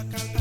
opesaka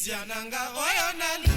izia nanga oyo nalingaka